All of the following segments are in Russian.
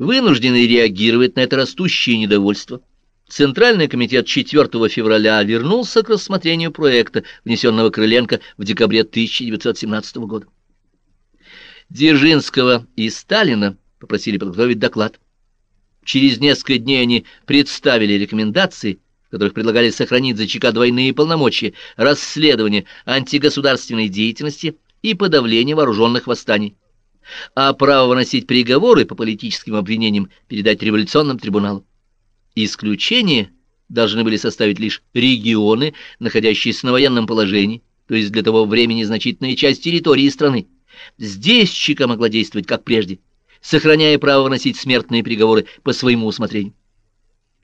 Вынужденный реагировать на это растущее недовольство, Центральный комитет 4 февраля вернулся к рассмотрению проекта, внесенного Крыленко в декабре 1917 года. Дзержинского и Сталина попросили подготовить доклад. Через несколько дней они представили рекомендации, в которых предлагали сохранить за ЧК двойные полномочия, расследование антигосударственной деятельности и подавление вооруженных восстаний, а право выносить приговоры по политическим обвинениям передать революционным трибуналам. Исключение должны были составить лишь регионы, находящиеся на военном положении, то есть для того времени значительная часть территории страны. Здесь ЧК могла действовать как прежде, сохраняя право выносить смертные приговоры по своему усмотрению.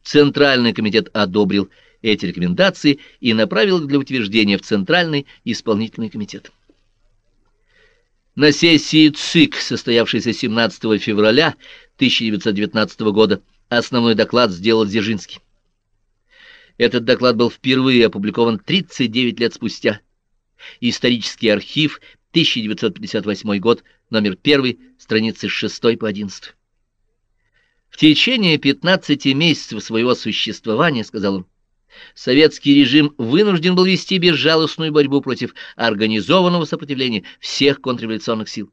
Центральный комитет одобрил эти рекомендации и направил их для утверждения в Центральный исполнительный комитет. На сессии ЦИК, состоявшейся 17 февраля 1919 года, Основной доклад сделал Дзержинский. Этот доклад был впервые опубликован 39 лет спустя. Исторический архив, 1958 год, номер 1, страницы с 6 по 11. В течение 15 месяцев своего существования, сказал он, советский режим вынужден был вести безжалостную борьбу против организованного сопротивления всех контрреволюционных сил.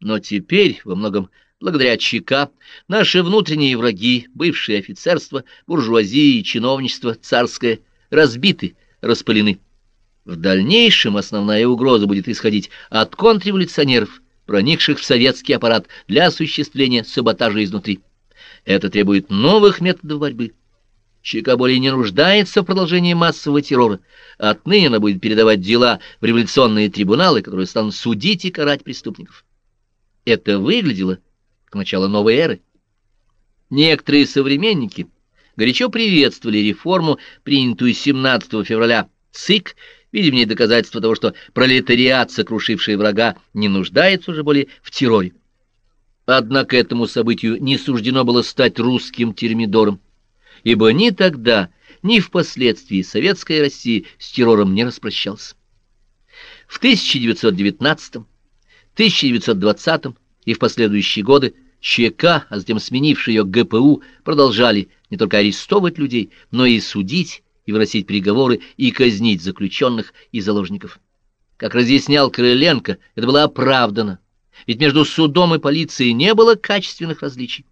Но теперь, во многом Благодаря ЧК наши внутренние враги, бывшее офицерство, буржуазия и чиновничество царское, разбиты, распылены. В дальнейшем основная угроза будет исходить от контрреволюционеров, проникших в советский аппарат для осуществления саботажа изнутри. Это требует новых методов борьбы. ЧК более не нуждается в продолжении массового террора. Отныне она будет передавать дела в революционные трибуналы, которые станут судить и карать преступников. Это выглядело к началу новой эры. Некоторые современники горячо приветствовали реформу, принятую 17 февраля ЦИК, видя в ней доказательство того, что пролетариат, сокрушивший врага, не нуждается уже более в терроре. Однако этому событию не суждено было стать русским термидором, ибо ни тогда, ни впоследствии советская Россия с террором не распрощалась. В 1919, 1920 и в последующие годы ЧК, а затем сменивший ее ГПУ, продолжали не только арестовывать людей, но и судить, и выносить приговоры, и казнить заключенных и заложников. Как разъяснял Крыленко, это было оправдано, ведь между судом и полицией не было качественных различий.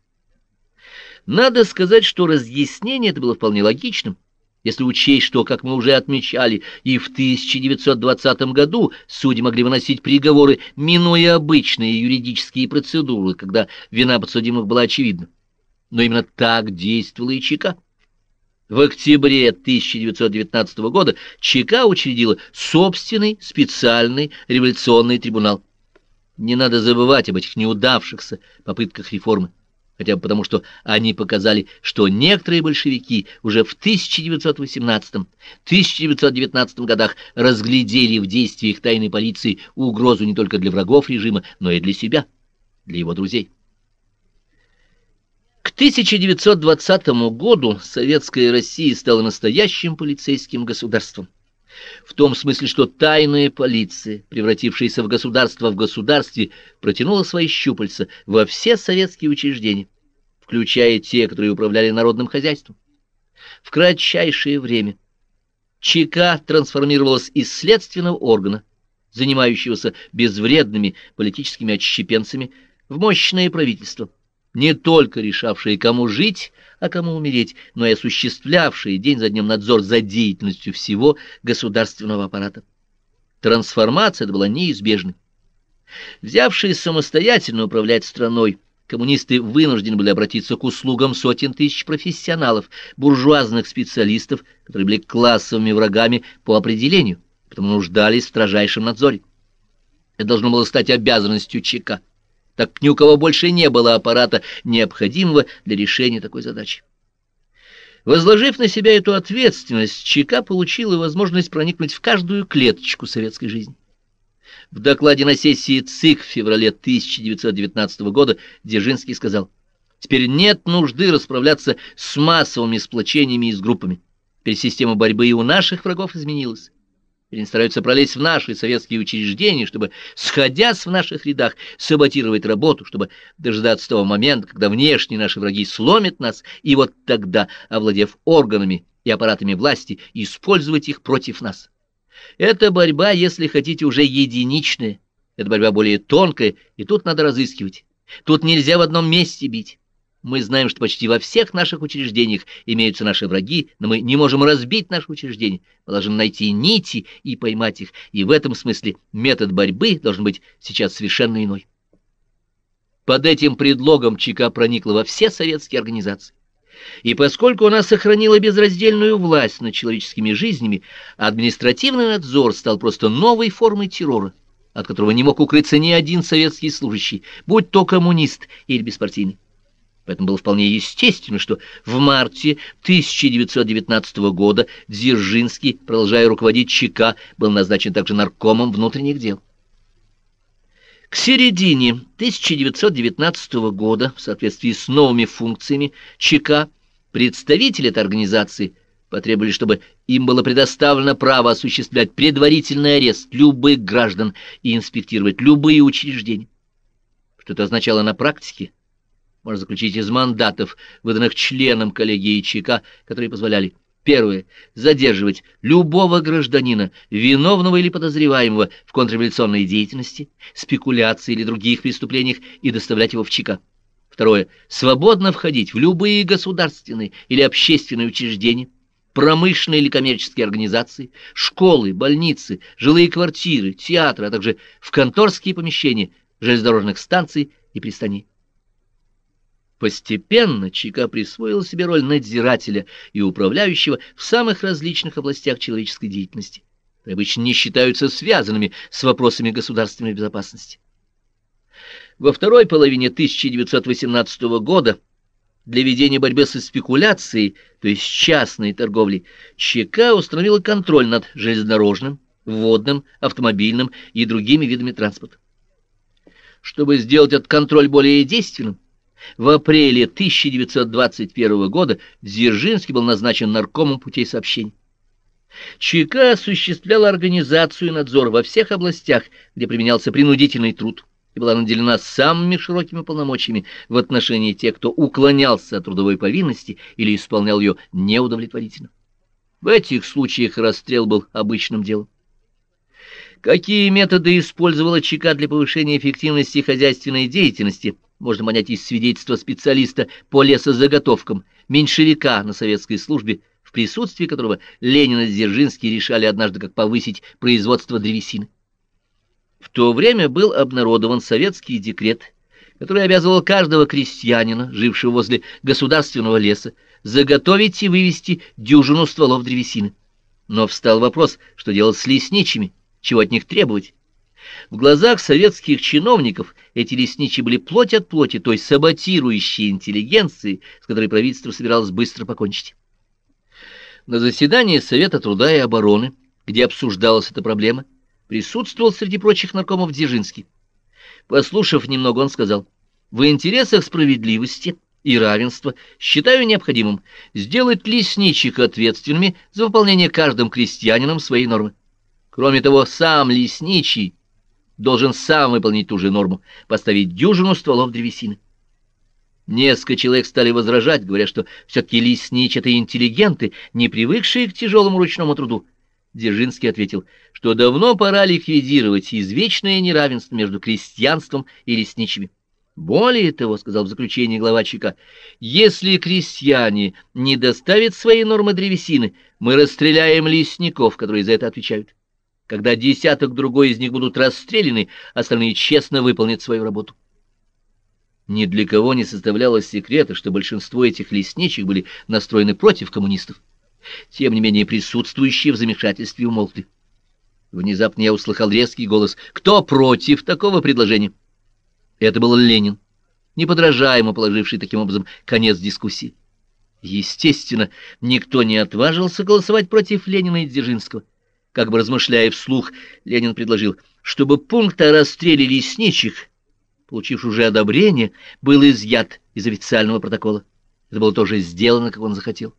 Надо сказать, что разъяснение это было вполне логичным, если учесть, что, как мы уже отмечали, и в 1920 году судьи могли выносить приговоры, минуя обычные юридические процедуры, когда вина подсудимых была очевидна. Но именно так действовала и ЧК. В октябре 1919 года ЧК учредила собственный специальный революционный трибунал. Не надо забывать об этих неудавшихся попытках реформы хотя бы потому, что они показали, что некоторые большевики уже в 1918-1919 годах разглядели в действиях тайной полиции угрозу не только для врагов режима, но и для себя, для его друзей. К 1920 году Советская Россия стала настоящим полицейским государством. В том смысле, что тайная полиция, превратившаяся в государство в государстве, протянула свои щупальца во все советские учреждения, включая те, которые управляли народным хозяйством. В кратчайшее время ЧК трансформировалась из следственного органа, занимающегося безвредными политическими отщепенцами, в мощное правительство, не только решавшее, кому жить, а кому умереть, но и осуществлявшее день за днем надзор за деятельностью всего государственного аппарата. Трансформация эта была неизбежной. Взявшие самостоятельно управлять страной, коммунисты вынуждены были обратиться к услугам сотен тысяч профессионалов, буржуазных специалистов, которые были классовыми врагами по определению, потому нуждались в строжайшем надзоре. Это должно было стать обязанностью ЧК так ни у кого больше не было аппарата, необходимого для решения такой задачи. Возложив на себя эту ответственность, ЧК получила возможность проникнуть в каждую клеточку советской жизни. В докладе на сессии ЦИК в феврале 1919 года Дзержинский сказал, «Теперь нет нужды расправляться с массовыми сплочениями и с группами. Теперь система борьбы и у наших врагов изменилась. Или стараются пролезть в наши советские учреждения, чтобы, сходясь в наших рядах, саботировать работу, чтобы дождаться того момента, когда внешние наши враги сломят нас, и вот тогда, овладев органами и аппаратами власти, использовать их против нас. Эта борьба, если хотите, уже единичная, это борьба более тонкая, и тут надо разыскивать. Тут нельзя в одном месте бить. Мы знаем, что почти во всех наших учреждениях имеются наши враги, но мы не можем разбить наши учреждения. Мы должны найти нити и поймать их, и в этом смысле метод борьбы должен быть сейчас совершенно иной. Под этим предлогом ЧК проникла во все советские организации. И поскольку она сохранила безраздельную власть над человеческими жизнями, административный надзор стал просто новой формой террора, от которого не мог укрыться ни один советский служащий, будь то коммунист или беспартийный. Поэтому было вполне естественно, что в марте 1919 года Дзержинский, продолжая руководить ЧК, был назначен также наркомом внутренних дел. К середине 1919 года, в соответствии с новыми функциями ЧК, представители этой организации потребовали, чтобы им было предоставлено право осуществлять предварительный арест любых граждан и инспектировать любые учреждения. Что это означало на практике? Можно заключить из мандатов, выданных членам коллегии ЧК, которые позволяли Первое. Задерживать любого гражданина, виновного или подозреваемого в контрреволюционной деятельности, спекуляции или других преступлениях и доставлять его в ЧК. Второе. Свободно входить в любые государственные или общественные учреждения, промышленные или коммерческие организации, школы, больницы, жилые квартиры, театры, а также в конторские помещения железнодорожных станций и пристаней. Постепенно ЧК присвоил себе роль надзирателя и управляющего в самых различных областях человеческой деятельности, обычно не считаются связанными с вопросами государственной безопасности. Во второй половине 1918 года для ведения борьбы со спекуляцией, то есть частной торговлей, ЧК установила контроль над железнодорожным, водным, автомобильным и другими видами транспорта. Чтобы сделать этот контроль более действенным, в апреле 1921 года Дзержинский был назначен наркомом путей сообщений. ЧК осуществляла организацию и надзор во всех областях, где применялся принудительный труд, и была наделена самыми широкими полномочиями в отношении тех, кто уклонялся от трудовой повинности или исполнял ее неудовлетворительно. В этих случаях расстрел был обычным делом. Какие методы использовала ЧК для повышения эффективности хозяйственной деятельности – можно понять из свидетельства специалиста по лесозаготовкам, меньшевика на советской службе, в присутствии которого Ленин и Дзержинский решали однажды, как повысить производство древесины. В то время был обнародован советский декрет, который обязывал каждого крестьянина, жившего возле государственного леса, заготовить и вывести дюжину стволов древесины. Но встал вопрос, что делать с лесничими, чего от них требовать. В глазах советских чиновников эти лесничие были плоть от плоти той саботирующей интеллигенции, с которой правительство собиралось быстро покончить. На заседании Совета труда и обороны, где обсуждалась эта проблема, присутствовал среди прочих наркомов Дзержинский. Послушав немного, он сказал, «В интересах справедливости и равенства считаю необходимым сделать лесничек ответственными за выполнение каждым крестьянином своей нормы. Кроме того, сам лесничий должен сам выполнить ту же норму, поставить дюжину стволов древесины. Несколько человек стали возражать, говоря, что все-таки леснич — это интеллигенты, не привыкшие к тяжелому ручному труду. Дзержинский ответил, что давно пора ликвидировать извечное неравенство между крестьянством и лесничими. Более того, сказал в заключении глава ЧК, если крестьяне не доставят свои нормы древесины, мы расстреляем лесников, которые за это отвечают. Когда десяток другой из них будут расстреляны, остальные честно выполнят свою работу. Ни для кого не составлялось секрета, что большинство этих лесничек были настроены против коммунистов. Тем не менее присутствующие в замешательстве умолкли. Внезапно я услыхал резкий голос «Кто против такого предложения?» Это был Ленин, неподражаемо положивший таким образом конец дискуссии. Естественно, никто не отважился голосовать против Ленина и Дзержинского. Как бы размышляя вслух, Ленин предложил, чтобы пункт о расстреле лесничих, получивший уже одобрение, был изъят из официального протокола. Это было тоже сделано, как он захотел.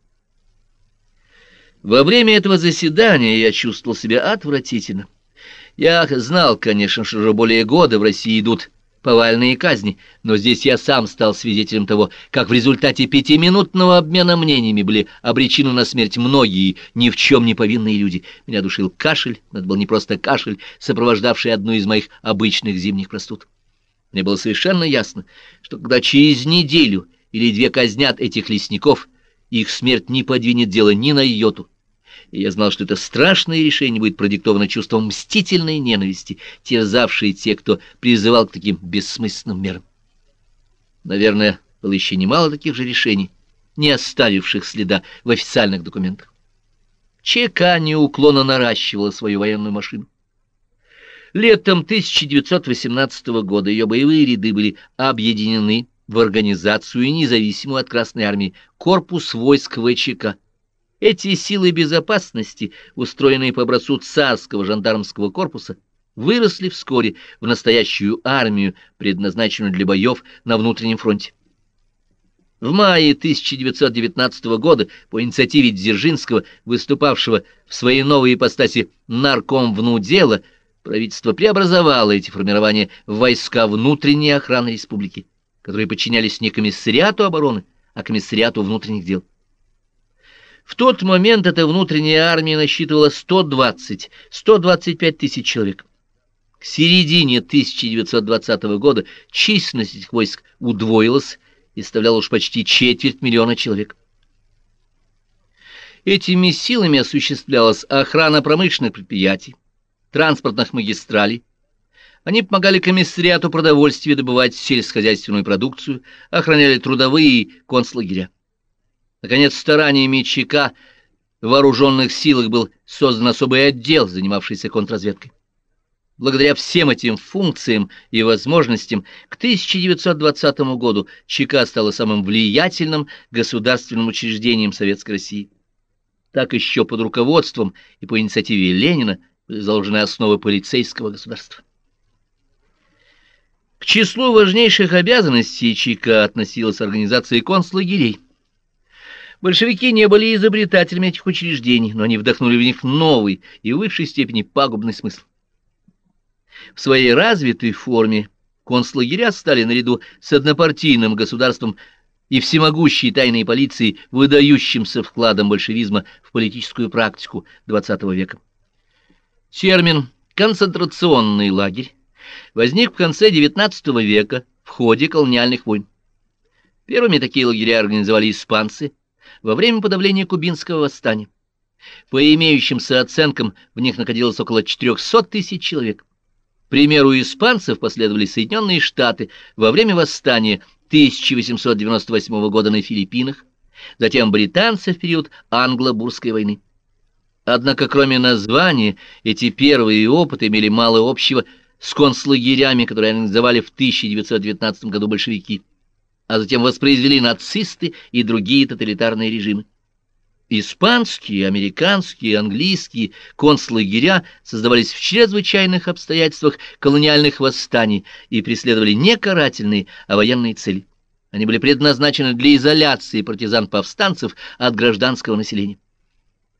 Во время этого заседания я чувствовал себя отвратительно. Я знал, конечно, что уже более года в России идут повальные казни, но здесь я сам стал свидетелем того, как в результате пятиминутного обмена мнениями были обречены на смерть многие ни в чем не повинные люди. Меня душил кашель, это был не просто кашель, сопровождавший одну из моих обычных зимних простуд. Мне было совершенно ясно, что когда через неделю или две казнят этих лесников, их смерть не подвинет дело ни на йоту и я знал, что это страшное решение будет продиктовано чувством мстительной ненависти, терзавшей те, кто призывал к таким бессмысленным мерам. Наверное, было еще немало таких же решений, не оставивших следа в официальных документах. ЧК неуклонно наращивала свою военную машину. Летом 1918 года ее боевые ряды были объединены в организацию, независимую от Красной Армии, корпус войск ВЧК, эти силы безопасности, устроенные по образцу царского жандармского корпуса, выросли вскоре в настоящую армию, предназначенную для боев на внутреннем фронте. В мае 1919 года по инициативе Дзержинского, выступавшего в своей новой ипостаси нарком внудела, правительство преобразовало эти формирования в войска внутренней охраны республики, которые подчинялись не комиссариату обороны, а комиссариату внутренних дел. В тот момент эта внутренняя армия насчитывала 120-125 тысяч человек. К середине 1920 года численность этих войск удвоилась и составляла уж почти четверть миллиона человек. Этими силами осуществлялась охрана промышленных предприятий, транспортных магистралей. Они помогали комиссариату продовольствия добывать сельскохозяйственную продукцию, охраняли трудовые концлагеря. Наконец, стараниями ЧК в вооруженных силах был создан особый отдел, занимавшийся контрразведкой. Благодаря всем этим функциям и возможностям к 1920 году ЧК стала самым влиятельным государственным учреждением Советской России. Так еще под руководством и по инициативе Ленина были заложены основы полицейского государства. К числу важнейших обязанностей ЧК относилась организация концлагерей. Большевики не были изобретателями этих учреждений, но они вдохнули в них новый и в высшей степени пагубный смысл. В своей развитой форме концлагеря стали наряду с однопартийным государством и всемогущей тайной полицией выдающимся вкладом большевизма в политическую практику XX века. Термин «концентрационный лагерь» возник в конце XIX века в ходе колониальных войн. Первыми такие лагеря организовали испанцы во время подавления кубинского восстания. По имеющимся оценкам, в них находилось около 400 тысяч человек. К примеру испанцев последовали Соединенные Штаты во время восстания 1898 года на Филиппинах, затем британцы в период англо-бурской войны. Однако, кроме названия, эти первые опыты имели мало общего с концлагерями, которые организовали в 1919 году большевики а затем воспроизвели нацисты и другие тоталитарные режимы. Испанские, американские, английские концлагеря создавались в чрезвычайных обстоятельствах колониальных восстаний и преследовали не карательные, а военные цели. Они были предназначены для изоляции партизан-повстанцев от гражданского населения.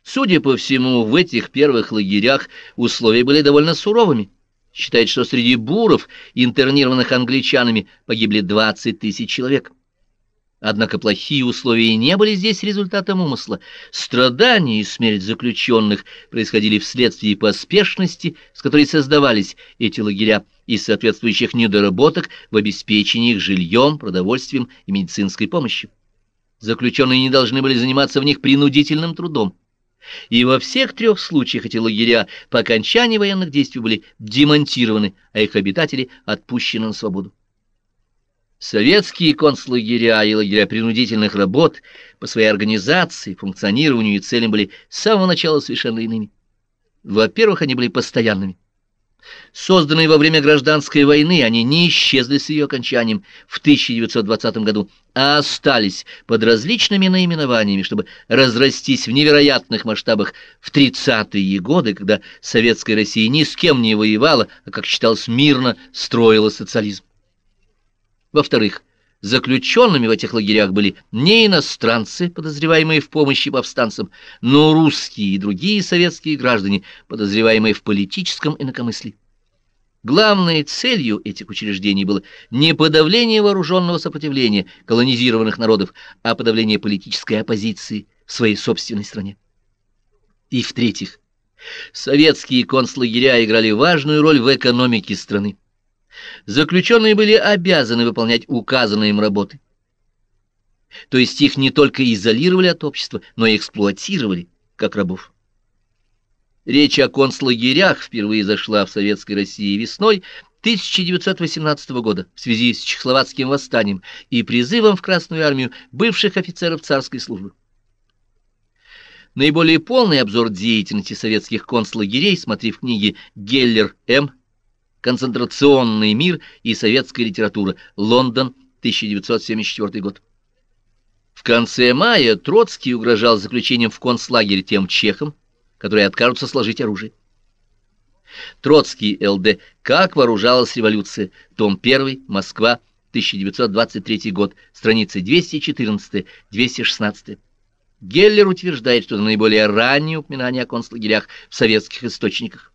Судя по всему, в этих первых лагерях условия были довольно суровыми. Считает, что среди буров, интернированных англичанами, погибли 20 тысяч человек. Однако плохие условия не были здесь результатом умысла. Страдания и смерть заключенных происходили вследствие поспешности, с которой создавались эти лагеря, и соответствующих недоработок в обеспечении их жильем, продовольствием и медицинской помощью. Заключенные не должны были заниматься в них принудительным трудом. И во всех трех случаях эти лагеря по окончании военных действий были демонтированы, а их обитатели отпущены на свободу. Советские концлагеря и лагеря принудительных работ по своей организации, функционированию и целям были с самого начала совершенно иными. Во-первых, они были постоянными. Созданные во время гражданской войны, они не исчезли с ее окончанием в 1920 году, а остались под различными наименованиями, чтобы разрастись в невероятных масштабах в 30-е годы, когда советская Россия ни с кем не воевала, а, как считалось, мирно строила социализм. Во-вторых, Заключенными в этих лагерях были не иностранцы, подозреваемые в помощи повстанцам, но русские и другие советские граждане, подозреваемые в политическом инакомыслии. Главной целью этих учреждений было не подавление вооруженного сопротивления колонизированных народов, а подавление политической оппозиции в своей собственной стране. И в-третьих, советские концлагеря играли важную роль в экономике страны. Заключенные были обязаны выполнять указанные им работы. То есть их не только изолировали от общества, но и эксплуатировали, как рабов. Речь о концлагерях впервые зашла в Советской России весной 1918 года в связи с Чехословацким восстанием и призывом в Красную армию бывших офицеров царской службы. Наиболее полный обзор деятельности советских концлагерей смотри в книге «Геллер М. Концентрационный мир и советская литература. Лондон, 1974 год». В конце мая Троцкий угрожал заключением в концлагерь тем чехам, которые откажутся сложить оружие. Троцкий, Л.Д. Как вооружалась революция. Том 1. Москва. 1923 год. Страницы 214-216. Геллер утверждает, что это наиболее раннее упоминание о концлагерях в советских источниках.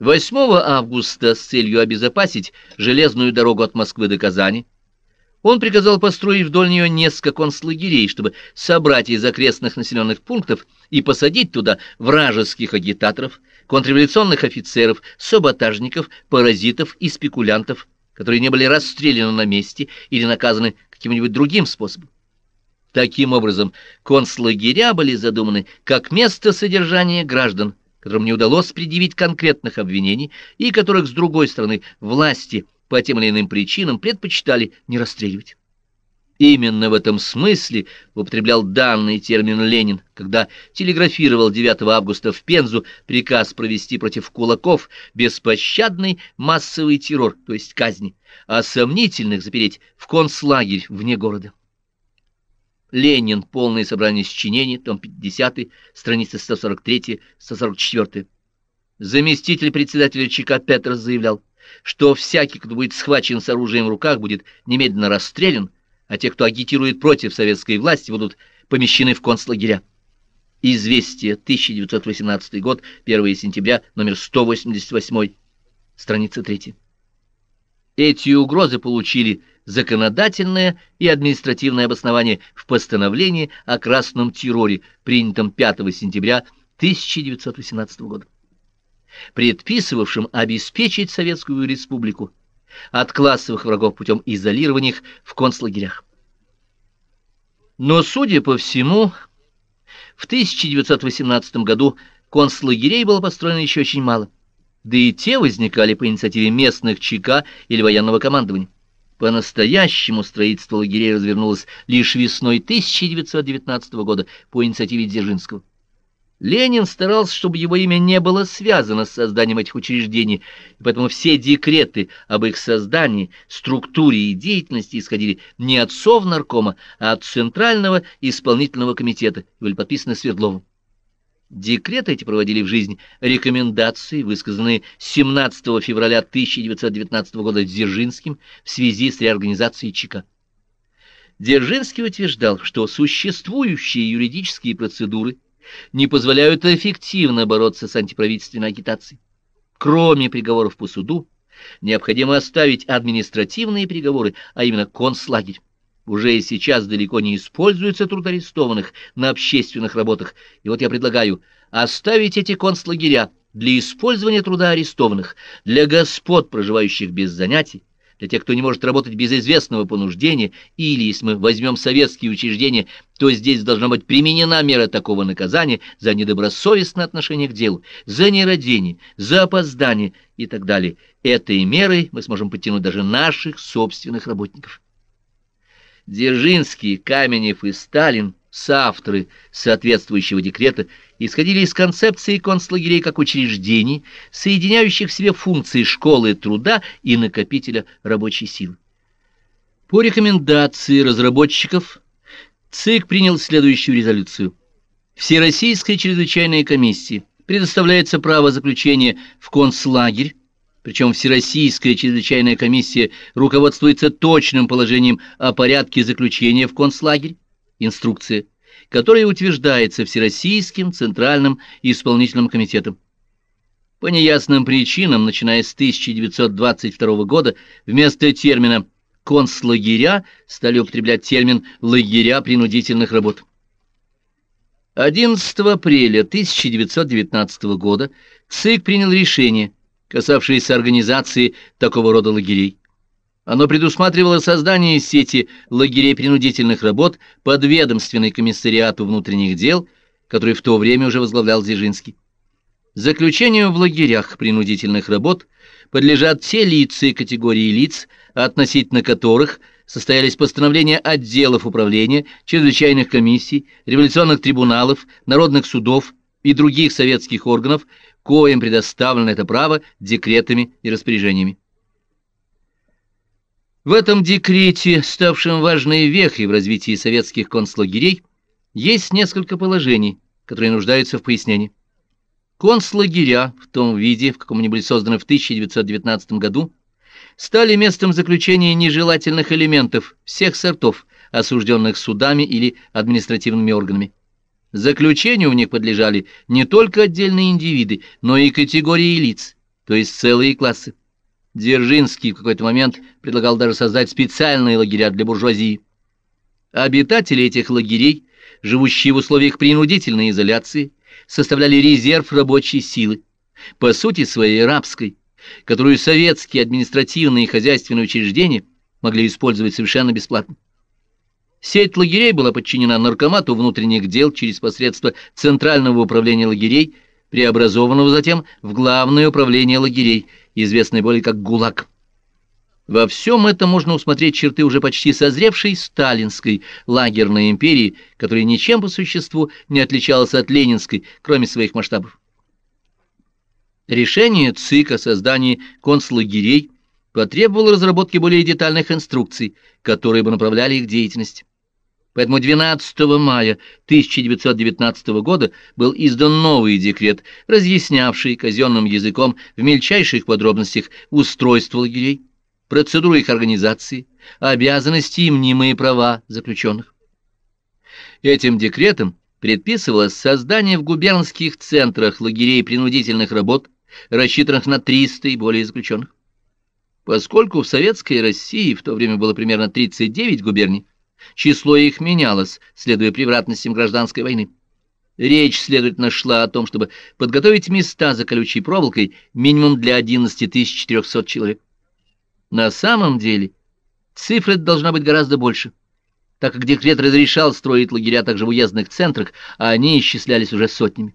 8 августа с целью обезопасить железную дорогу от Москвы до Казани он приказал построить вдоль нее несколько концлагерей, чтобы собрать из окрестных населенных пунктов и посадить туда вражеских агитаторов, контрреволюционных офицеров, саботажников, паразитов и спекулянтов, которые не были расстреляны на месте или наказаны каким-нибудь другим способом. Таким образом, концлагеря были задуманы как место содержания граждан, которым не удалось предъявить конкретных обвинений и которых, с другой стороны, власти – по тем или иным причинам предпочитали не расстреливать. Именно в этом смысле употреблял данный термин Ленин, когда телеграфировал 9 августа в Пензу приказ провести против кулаков беспощадный массовый террор, то есть казни, а сомнительных запереть в концлагерь вне города. Ленин. Полное собрание сочинений. Том 50. Страница 143-144. Заместитель председателя ЧК Петрос заявлял, что всякий, кто будет схвачен с оружием в руках, будет немедленно расстрелян, а те, кто агитирует против советской власти, будут помещены в концлагеря. Известие, 1918 год, 1 сентября, номер 188, страница 3. Эти угрозы получили законодательное и административное обоснование в постановлении о красном терроре, принятом 5 сентября 1918 года предписывавшим обеспечить Советскую Республику от классовых врагов путем изолирования их в концлагерях. Но, судя по всему, в 1918 году концлагерей было построено еще очень мало, да и те возникали по инициативе местных ЧК или военного командования. По-настоящему строительство лагерей развернулось лишь весной 1919 года по инициативе Дзержинского. Ленин старался, чтобы его имя не было связано с созданием этих учреждений, и поэтому все декреты об их создании, структуре и деятельности исходили не от Совнаркома, а от Центрального исполнительного комитета и были подписаны Свердловым. Декреты эти проводили в жизнь рекомендации, высказанные 17 февраля 1919 года Дзержинским в связи с реорганизацией ЧК. Дзержинский утверждал, что существующие юридические процедуры – не позволяют эффективно бороться с антиправительственной агитацией. Кроме приговоров по суду, необходимо оставить административные приговоры, а именно концлагерь. Уже и сейчас далеко не используется труд арестованных на общественных работах, и вот я предлагаю оставить эти концлагеря для использования труда арестованных, для господ, проживающих без занятий, для тех, кто не может работать без известного понуждения, или, если мы возьмем советские учреждения, то здесь должна быть применена мера такого наказания за недобросовестное отношение к делу, за нерадение, за опоздание и так далее. Этой мерой мы сможем подтянуть даже наших собственных работников. Дзержинский, Каменев и Сталин соавторы соответствующего декрета исходили из концепции концлагерей как учреждений, соединяющих в себе функции школы труда и накопителя рабочей силы. По рекомендации разработчиков ЦИК принял следующую резолюцию. Всероссийской чрезвычайной комиссии предоставляется право заключения в концлагерь Причем Всероссийская чрезвычайная комиссия руководствуется точным положением о порядке заключения в концлагерь, инструкция, которая утверждается Всероссийским Центральным исполнительным комитетом. По неясным причинам, начиная с 1922 года, вместо термина «концлагеря» стали употреблять термин «лагеря принудительных работ». 11 апреля 1919 года ЦИК принял решение, касавшееся организации такого рода лагерей. Оно предусматривало создание сети лагерей принудительных работ под ведомственный комиссариату внутренних дел, который в то время уже возглавлял Дзержинский. Заключению в лагерях принудительных работ подлежат те лица и категории лиц, относительно которых состоялись постановления отделов управления, чрезвычайных комиссий, революционных трибуналов, народных судов и других советских органов, коим предоставлено это право декретами и распоряжениями. В этом декрете, ставшем важной вехой в развитии советских концлагерей, есть несколько положений, которые нуждаются в пояснении. Концлагеря в том виде, в каком они были созданы в 1919 году, стали местом заключения нежелательных элементов всех сортов, осужденных судами или административными органами. Заключению в них подлежали не только отдельные индивиды, но и категории лиц, то есть целые классы. Дзержинский в какой-то момент предлагал даже создать специальные лагеря для буржуазии. Обитатели этих лагерей, живущие в условиях принудительной изоляции, составляли резерв рабочей силы, по сути своей рабской, которую советские административные и хозяйственные учреждения могли использовать совершенно бесплатно. Сеть лагерей была подчинена наркомату внутренних дел через посредство Центрального управления лагерей, преобразованного затем в Главное управление лагерей, известное более как ГУЛАГ. Во всем этом можно усмотреть черты уже почти созревшей сталинской лагерной империи, которая ничем по существу не отличалась от ленинской, кроме своих масштабов. Решение ЦИК о создании концлагерей потребовало разработки более детальных инструкций, которые бы направляли их деятельность. Поэтому 12 мая 1919 года был издан новый декрет, разъяснявший казенным языком в мельчайших подробностях устройство лагерей, процедуру их организации, обязанности и мнимые права заключенных. Этим декретом предписывалось создание в губернских центрах лагерей принудительных работ, рассчитанных на 300 и более заключенных. Поскольку в Советской России в то время было примерно 39 губерний, число их менялось, следуя превратностям гражданской войны. Речь, следовательно, шла о том, чтобы подготовить места за колючей проволокой минимум для 11 400 человек. На самом деле цифра должна быть гораздо больше, так как декрет разрешал строить лагеря также в уездных центрах, а они исчислялись уже сотнями.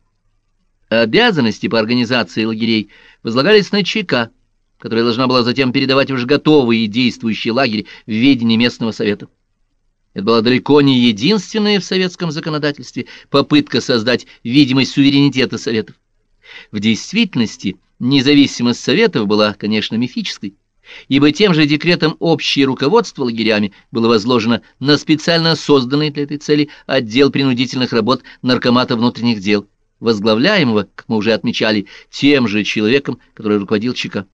Обязанности по организации лагерей возлагались на ЧК, которая должна была затем передавать уже готовый и действующий лагерь в ведение местного совета. Это была далеко не единственная в советском законодательстве попытка создать видимость суверенитета советов. В действительности независимость советов была, конечно, мифической ибо тем же декретом общее руководство лагерями было возложено на специально созданный для этой цели отдел принудительных работ Наркомата внутренних дел, возглавляемого, как мы уже отмечали, тем же человеком, который руководил ЧК.